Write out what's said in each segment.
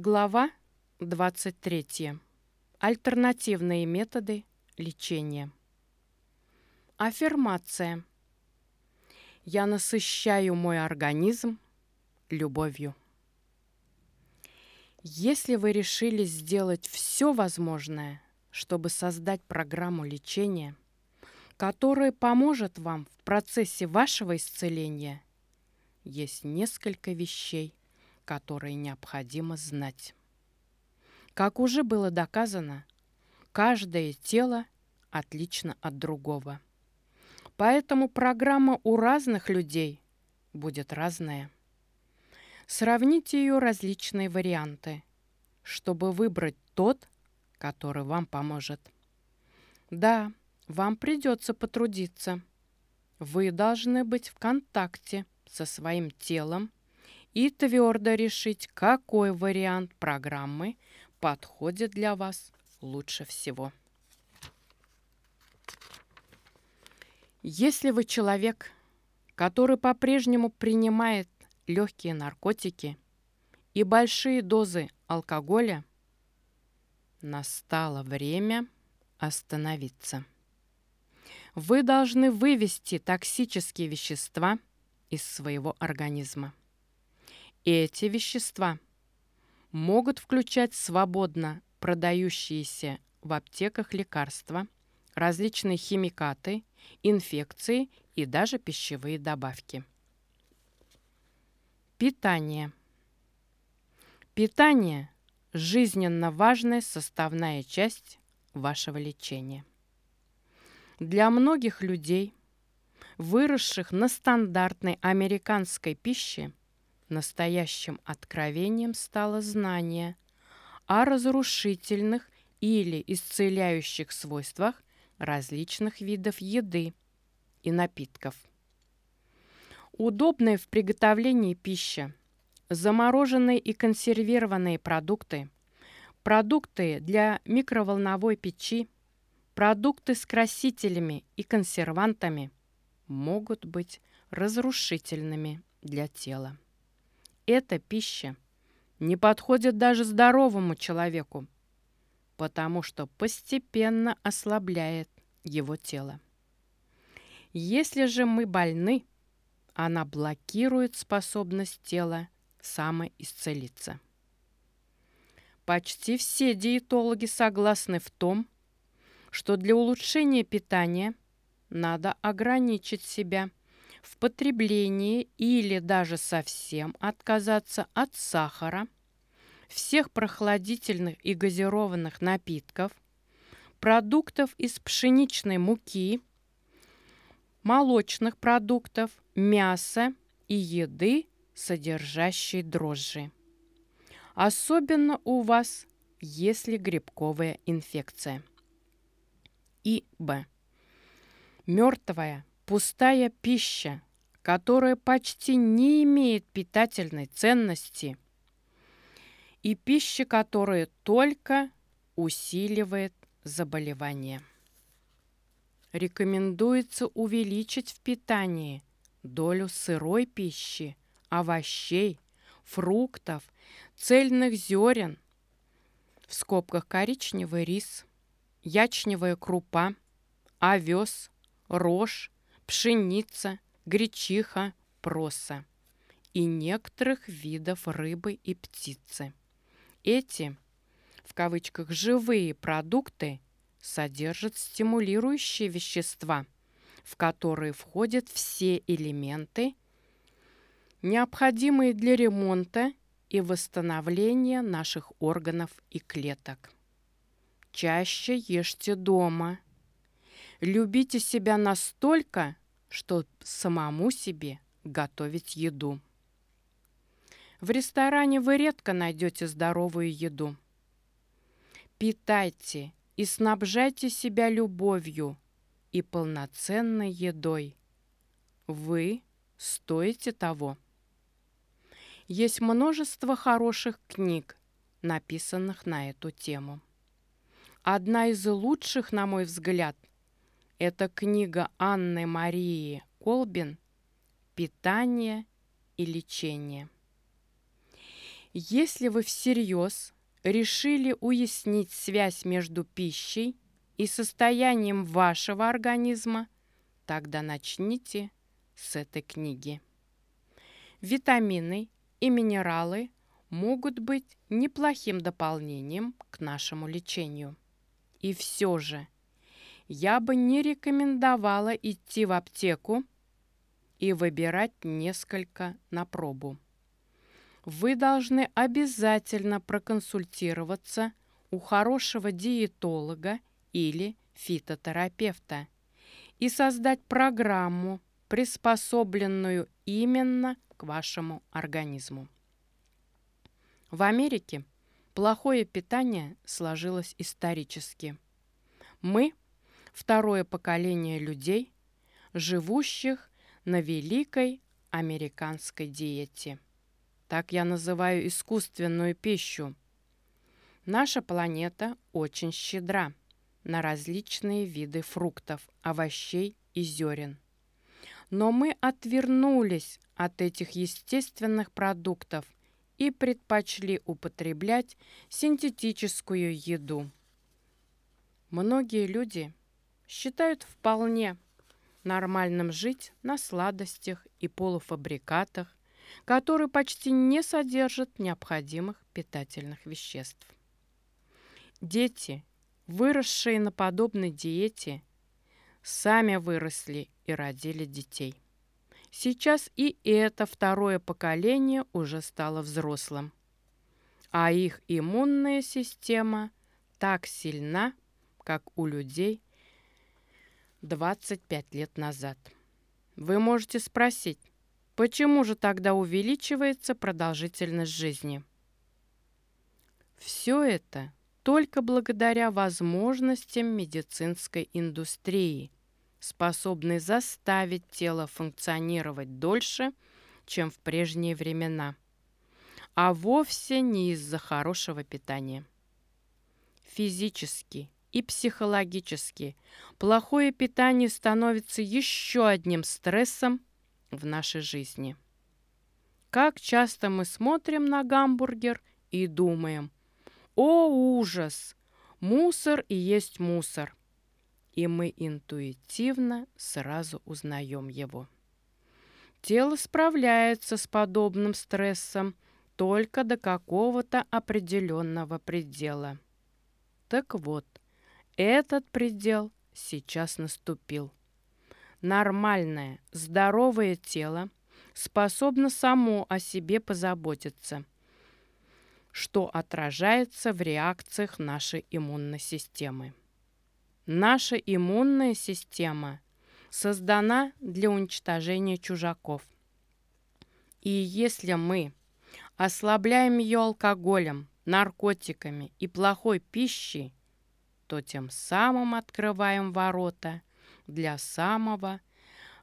Глава 23. Альтернативные методы лечения. Аффирмация. Я насыщаю мой организм любовью. Если вы решили сделать все возможное, чтобы создать программу лечения, которая поможет вам в процессе вашего исцеления, есть несколько вещей, которые необходимо знать. Как уже было доказано, каждое тело отлично от другого. Поэтому программа у разных людей будет разная. Сравните ее различные варианты, чтобы выбрать тот, который вам поможет. Да, вам придется потрудиться. Вы должны быть в контакте со своим телом и твердо решить, какой вариант программы подходит для вас лучше всего. Если вы человек, который по-прежнему принимает легкие наркотики и большие дозы алкоголя, настало время остановиться. Вы должны вывести токсические вещества из своего организма. Эти вещества могут включать свободно продающиеся в аптеках лекарства, различные химикаты, инфекции и даже пищевые добавки. Питание. Питание – жизненно важная составная часть вашего лечения. Для многих людей, выросших на стандартной американской пище, Настоящим откровением стало знание о разрушительных или исцеляющих свойствах различных видов еды и напитков. Удобная в приготовлении пища, замороженные и консервированные продукты, продукты для микроволновой печи, продукты с красителями и консервантами могут быть разрушительными для тела эта пища не подходит даже здоровому человеку, потому что постепенно ослабляет его тело. Если же мы больны, она блокирует способность тела самоисцелиться. Почти все диетологи согласны в том, что для улучшения питания надо ограничить себя в потреблении или даже совсем отказаться от сахара, всех прохладительных и газированных напитков, продуктов из пшеничной муки, молочных продуктов, мяса и еды, содержащей дрожжи. Особенно у вас, если грибковая инфекция. И Б. Мертвая Пустая пища, которая почти не имеет питательной ценности, и пища, которая только усиливает заболевание. Рекомендуется увеличить в питании долю сырой пищи, овощей, фруктов, цельных зерен, в скобках коричневый рис, ячневая крупа, овес, рожь, пшеница, гречиха, проса и некоторых видов рыбы и птицы. Эти, в кавычках, живые продукты содержат стимулирующие вещества, в которые входят все элементы, необходимые для ремонта и восстановления наших органов и клеток. Чаще ешьте дома – Любите себя настолько, что самому себе готовить еду. В ресторане вы редко найдете здоровую еду. Питайте и снабжайте себя любовью и полноценной едой. Вы стоите того. Есть множество хороших книг, написанных на эту тему. Одна из лучших, на мой взгляд, это книга Анны Марии Колбин «Питание и лечение». Если вы всерьез решили уяснить связь между пищей и состоянием вашего организма, тогда начните с этой книги. Витамины и минералы могут быть неплохим дополнением к нашему лечению. И все же я бы не рекомендовала идти в аптеку и выбирать несколько на пробу. Вы должны обязательно проконсультироваться у хорошего диетолога или фитотерапевта и создать программу, приспособленную именно к вашему организму. В Америке плохое питание сложилось исторически. Мы – второе поколение людей, живущих на великой американской диете. Так я называю искусственную пищу. Наша планета очень щедра на различные виды фруктов, овощей и зерен. Но мы отвернулись от этих естественных продуктов и предпочли употреблять синтетическую еду. Многие люди считают вполне нормальным жить на сладостях и полуфабрикатах, которые почти не содержат необходимых питательных веществ. Дети, выросшие на подобной диете, сами выросли и родили детей. Сейчас и это второе поколение уже стало взрослым. А их иммунная система так сильна, как у людей 25 лет назад. Вы можете спросить, почему же тогда увеличивается продолжительность жизни? Все это только благодаря возможностям медицинской индустрии – способный заставить тело функционировать дольше, чем в прежние времена, а вовсе не из-за хорошего питания. Физически и психологически плохое питание становится еще одним стрессом в нашей жизни. Как часто мы смотрим на гамбургер и думаем, «О, ужас! Мусор и есть мусор!» и мы интуитивно сразу узнаем его. Тело справляется с подобным стрессом только до какого-то определенного предела. Так вот, этот предел сейчас наступил. Нормальное, здоровое тело способно само о себе позаботиться, что отражается в реакциях нашей иммунной системы. Наша иммунная система создана для уничтожения чужаков. И если мы ослабляем ее алкоголем, наркотиками и плохой пищей, то тем самым открываем ворота для самого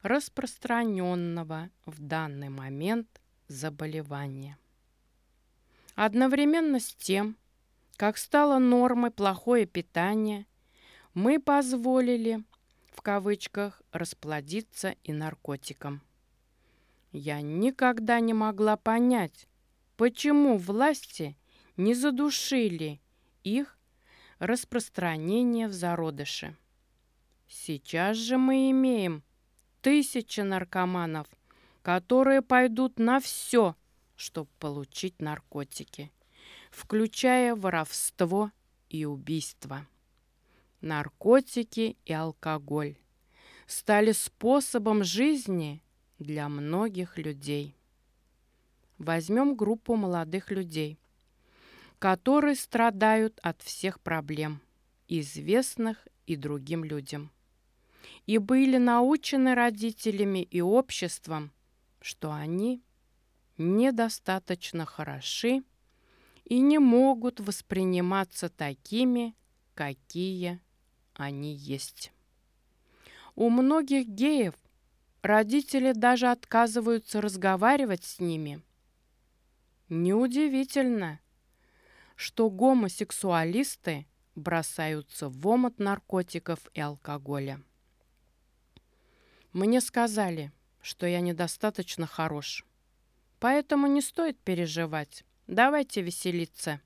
распространенного в данный момент заболевания. Одновременно с тем, как стало нормой плохое питание – мы позволили, в кавычках, расплодиться и наркотикам. Я никогда не могла понять, почему власти не задушили их распространение в зародыше. Сейчас же мы имеем тысячи наркоманов, которые пойдут на все, чтобы получить наркотики, включая воровство и убийство наркотики и алкоголь стали способом жизни для многих людей. Возьмем группу молодых людей, которые страдают от всех проблем, известных и другим людям, и были научены родителями и обществом, что они недостаточно хороши и не могут восприниматься такими, какие они есть. У многих геев родители даже отказываются разговаривать с ними. Неудивительно, что гомосексуалисты бросаются в омут наркотиков и алкоголя. Мне сказали, что я недостаточно хорош, поэтому не стоит переживать, Давайте веселиться.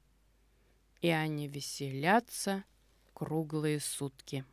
И они веселятся круглые сутки.